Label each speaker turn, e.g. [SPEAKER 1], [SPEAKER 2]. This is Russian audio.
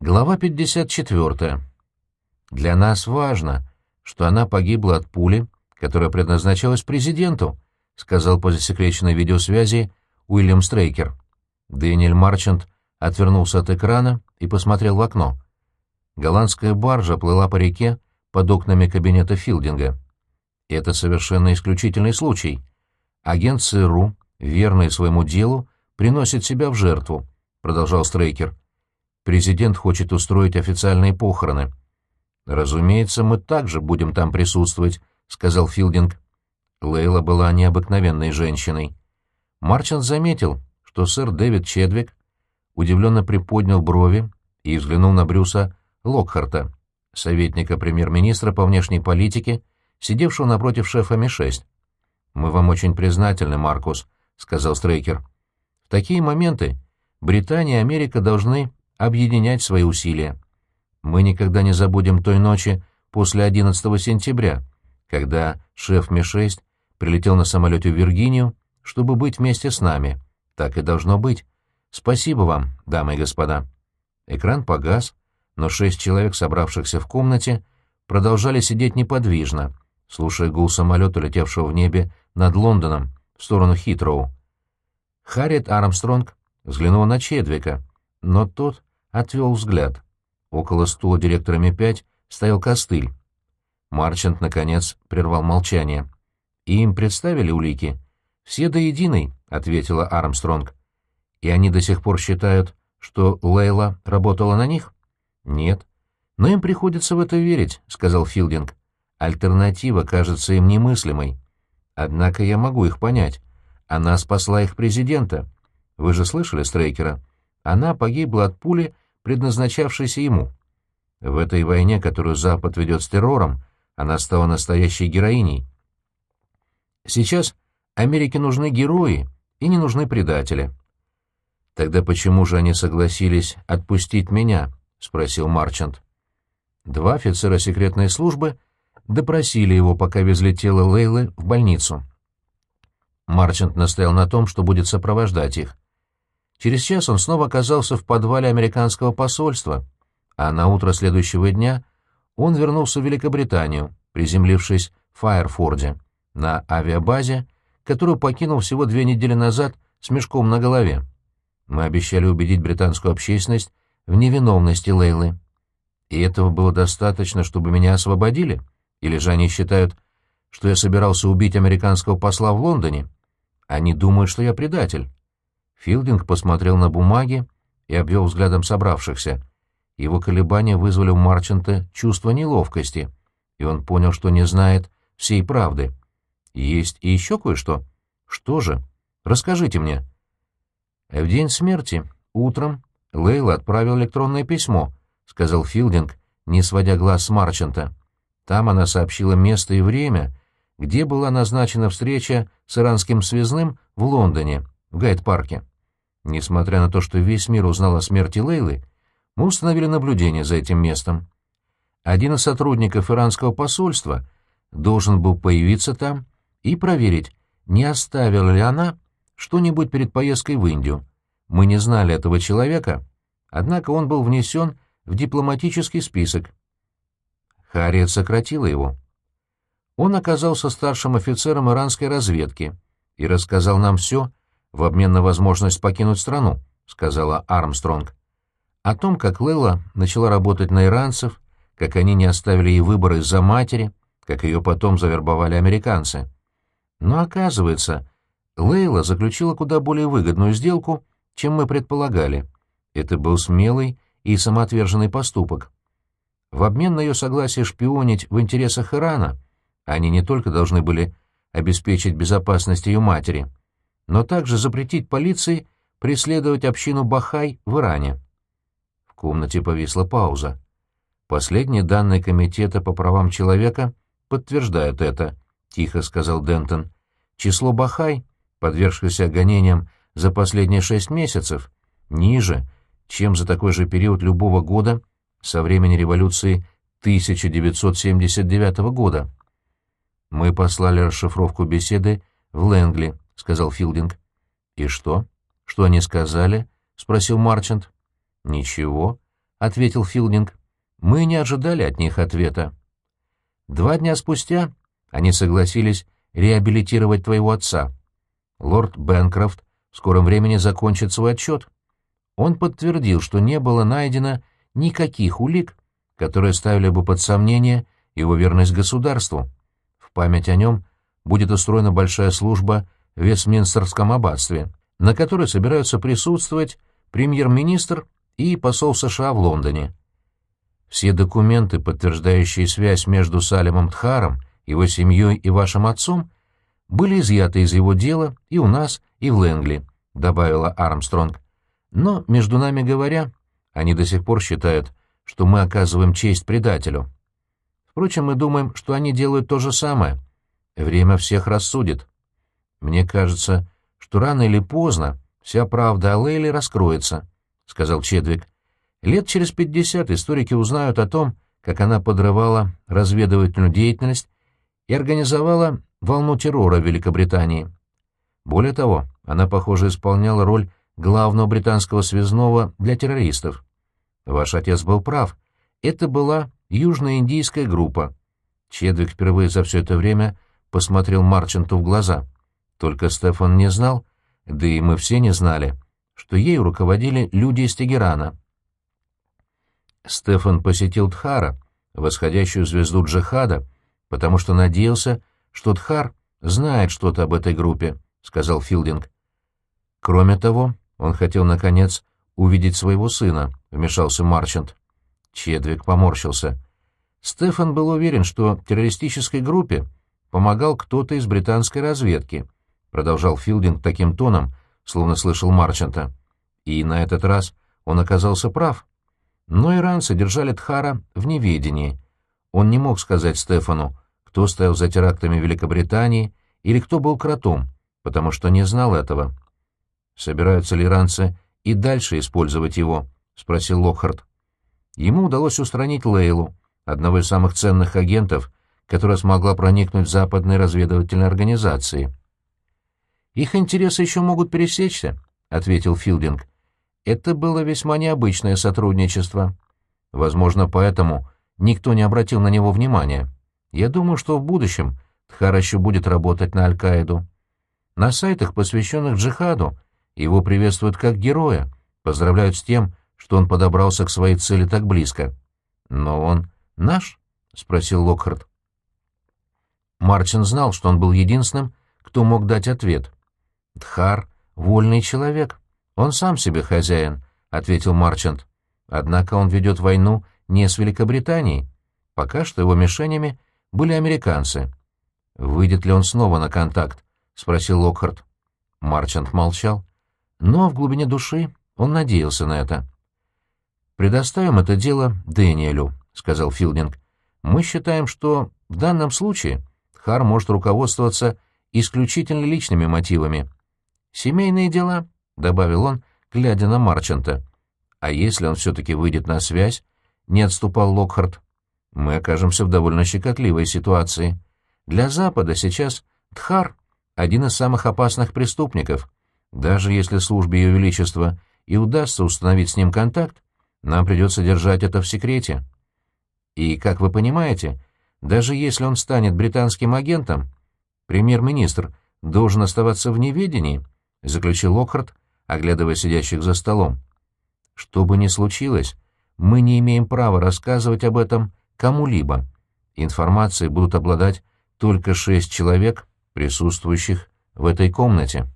[SPEAKER 1] Глава 54. Для нас важно, что она погибла от пули, которая предназначалась президенту, сказал по засекреченной видеосвязи Уильям Стрейкер. Дэниэль Марчант отвернулся от экрана и посмотрел в окно. Голландская баржа плыла по реке под окнами кабинета Филдинга. Это совершенно исключительный случай. Агент ЦРУ, верный своему делу, приносит себя в жертву, продолжал Стрейкер. Президент хочет устроить официальные похороны. «Разумеется, мы также будем там присутствовать», — сказал Филдинг. Лейла была необыкновенной женщиной. Марчант заметил, что сэр Дэвид Чедвик удивленно приподнял брови и взглянул на Брюса Локхарта, советника премьер-министра по внешней политике, сидевшего напротив шефа Ми-6. «Мы вам очень признательны, Маркус», — сказал Стрейкер. «В такие моменты Британия и Америка должны объединять свои усилия. Мы никогда не забудем той ночи после 11 сентября, когда шеф Ми-6 прилетел на самолете в Виргинию, чтобы быть вместе с нами. Так и должно быть. Спасибо вам, дамы и господа. Экран погас, но шесть человек, собравшихся в комнате, продолжали сидеть неподвижно, слушая гул самолета, летевшего в небе над Лондоном, в сторону Хитроу. Харриет Армстронг взглянула на Чедвика, но тот отвел взгляд. Около стула директора Ми-5 стоял костыль. Марчант, наконец, прервал молчание. «Им представили улики?» «Все до единой», — ответила Армстронг. «И они до сих пор считают, что Лейла работала на них?» «Нет». «Но им приходится в это верить», — сказал Филдинг. «Альтернатива кажется им немыслимой. Однако я могу их понять. Она спасла их президента. Вы же слышали Стрейкера? Она погибла от пули, предназначавшейся ему. В этой войне, которую Запад ведет с террором, она стала настоящей героиней. Сейчас Америке нужны герои и не нужны предатели. «Тогда почему же они согласились отпустить меня?» — спросил Марчант. Два офицера секретной службы допросили его, пока везли тело Лейлы в больницу. Марчант настоял на том, что будет сопровождать их. Через час он снова оказался в подвале американского посольства, а на утро следующего дня он вернулся в Великобританию, приземлившись в Файерфорде, на авиабазе, которую покинул всего две недели назад с мешком на голове. Мы обещали убедить британскую общественность в невиновности Лейлы. И этого было достаточно, чтобы меня освободили? Или же они считают, что я собирался убить американского посла в Лондоне? Они думают, что я предатель. Филдинг посмотрел на бумаги и обвел взглядом собравшихся. Его колебания вызвали у Марчанта чувство неловкости, и он понял, что не знает всей правды. «Есть и еще кое-что. Что же? Расскажите мне». В день смерти, утром, Лейла отправил электронное письмо, — сказал Филдинг, не сводя глаз с Марчанта. Там она сообщила место и время, где была назначена встреча с иранским связным в Лондоне, в Гайд-парке. Несмотря на то, что весь мир узнал о смерти Лейлы, мы установили наблюдение за этим местом. Один из сотрудников иранского посольства должен был появиться там и проверить, не оставила ли она что-нибудь перед поездкой в Индию. Мы не знали этого человека, однако он был внесен в дипломатический список. Харриет сократила его. Он оказался старшим офицером иранской разведки и рассказал нам все, в обмен на возможность покинуть страну», — сказала Армстронг. О том, как Лейла начала работать на иранцев, как они не оставили ей выбор из-за матери, как ее потом завербовали американцы. Но оказывается, Лейла заключила куда более выгодную сделку, чем мы предполагали. Это был смелый и самоотверженный поступок. В обмен на ее согласие шпионить в интересах Ирана они не только должны были обеспечить безопасность ее матери — но также запретить полиции преследовать общину Бахай в Иране. В комнате повисла пауза. Последние данные Комитета по правам человека подтверждают это, — тихо сказал Дентон. Число Бахай, подвергшихся гонениям за последние шесть месяцев, ниже, чем за такой же период любого года со времени революции 1979 года. Мы послали расшифровку беседы в Лэнгли, — сказал Филдинг. «И что? Что они сказали?» — спросил Марчант. «Ничего», — ответил Филдинг. «Мы не ожидали от них ответа. Два дня спустя они согласились реабилитировать твоего отца. Лорд Бенкрофт в скором времени закончит свой отчет. Он подтвердил, что не было найдено никаких улик, которые ставили бы под сомнение его верность государству. В память о нем будет устроена большая служба в Вестминстерском аббатстве, на которой собираются присутствовать премьер-министр и посол США в Лондоне. Все документы, подтверждающие связь между Салемом Тхаром, его семьей и вашим отцом, были изъяты из его дела и у нас, и в Лэнгли, — добавила Армстронг. Но, между нами говоря, они до сих пор считают, что мы оказываем честь предателю. Впрочем, мы думаем, что они делают то же самое. Время всех рассудит. Мне кажется, что рано или поздно вся правда о Лейле раскроется, — сказал Чедвик. Лет через пятьдесят историки узнают о том, как она подрывала разведывательную деятельность и организовала волну террора в Великобритании. Более того, она, похоже, исполняла роль главного британского связного для террористов. Ваш отец был прав. Это была южноиндийская группа. Чедвик впервые за все это время посмотрел Марчанту в глаза. Только Стефан не знал, да и мы все не знали, что ею руководили люди из Тегерана. Стефан посетил Тхара, восходящую звезду джихада, потому что надеялся, что Тхар знает что-то об этой группе, — сказал Филдинг. Кроме того, он хотел, наконец, увидеть своего сына, — вмешался Марчант. Чедвик поморщился. Стефан был уверен, что террористической группе помогал кто-то из британской разведки, — продолжал Филдинг таким тоном, словно слышал Марчанта. И на этот раз он оказался прав. Но иранцы держали Тхара в неведении. Он не мог сказать Стефану, кто стоял за терактами Великобритании или кто был кротом, потому что не знал этого. «Собираются ли иранцы и дальше использовать его?» — спросил Локхард. Ему удалось устранить Лейлу, одного из самых ценных агентов, которая смогла проникнуть в западные разведывательные организации. «Их интересы еще могут пересечься», — ответил Филдинг. Это было весьма необычное сотрудничество. Возможно, поэтому никто не обратил на него внимания. Я думаю, что в будущем Тхар еще будет работать на Аль-Каиду. На сайтах, посвященных джихаду, его приветствуют как героя, поздравляют с тем, что он подобрался к своей цели так близко. «Но он наш?» — спросил Локхард. Марчин знал, что он был единственным, кто мог дать ответ. «Тхар — вольный человек. «Он сам себе хозяин», — ответил Марчант. «Однако он ведет войну не с Великобританией. Пока что его мишенями были американцы». «Выйдет ли он снова на контакт?» — спросил Локхарт. Марчант молчал. Но в глубине души он надеялся на это. «Предоставим это дело Дэниелю», — сказал Филдинг. «Мы считаем, что в данном случае Хар может руководствоваться исключительно личными мотивами. Семейные дела — добавил он, глядя на Марчанта. «А если он все-таки выйдет на связь?» — не отступал Локхарт. «Мы окажемся в довольно щекотливой ситуации. Для Запада сейчас Тхар — один из самых опасных преступников. Даже если службе Ее Величества и удастся установить с ним контакт, нам придется держать это в секрете. И, как вы понимаете, даже если он станет британским агентом, премьер-министр должен оставаться в неведении», — заключил Локхарт, оглядывая сидящих за столом. «Что бы ни случилось, мы не имеем права рассказывать об этом кому-либо. Информацией будут обладать только шесть человек, присутствующих в этой комнате».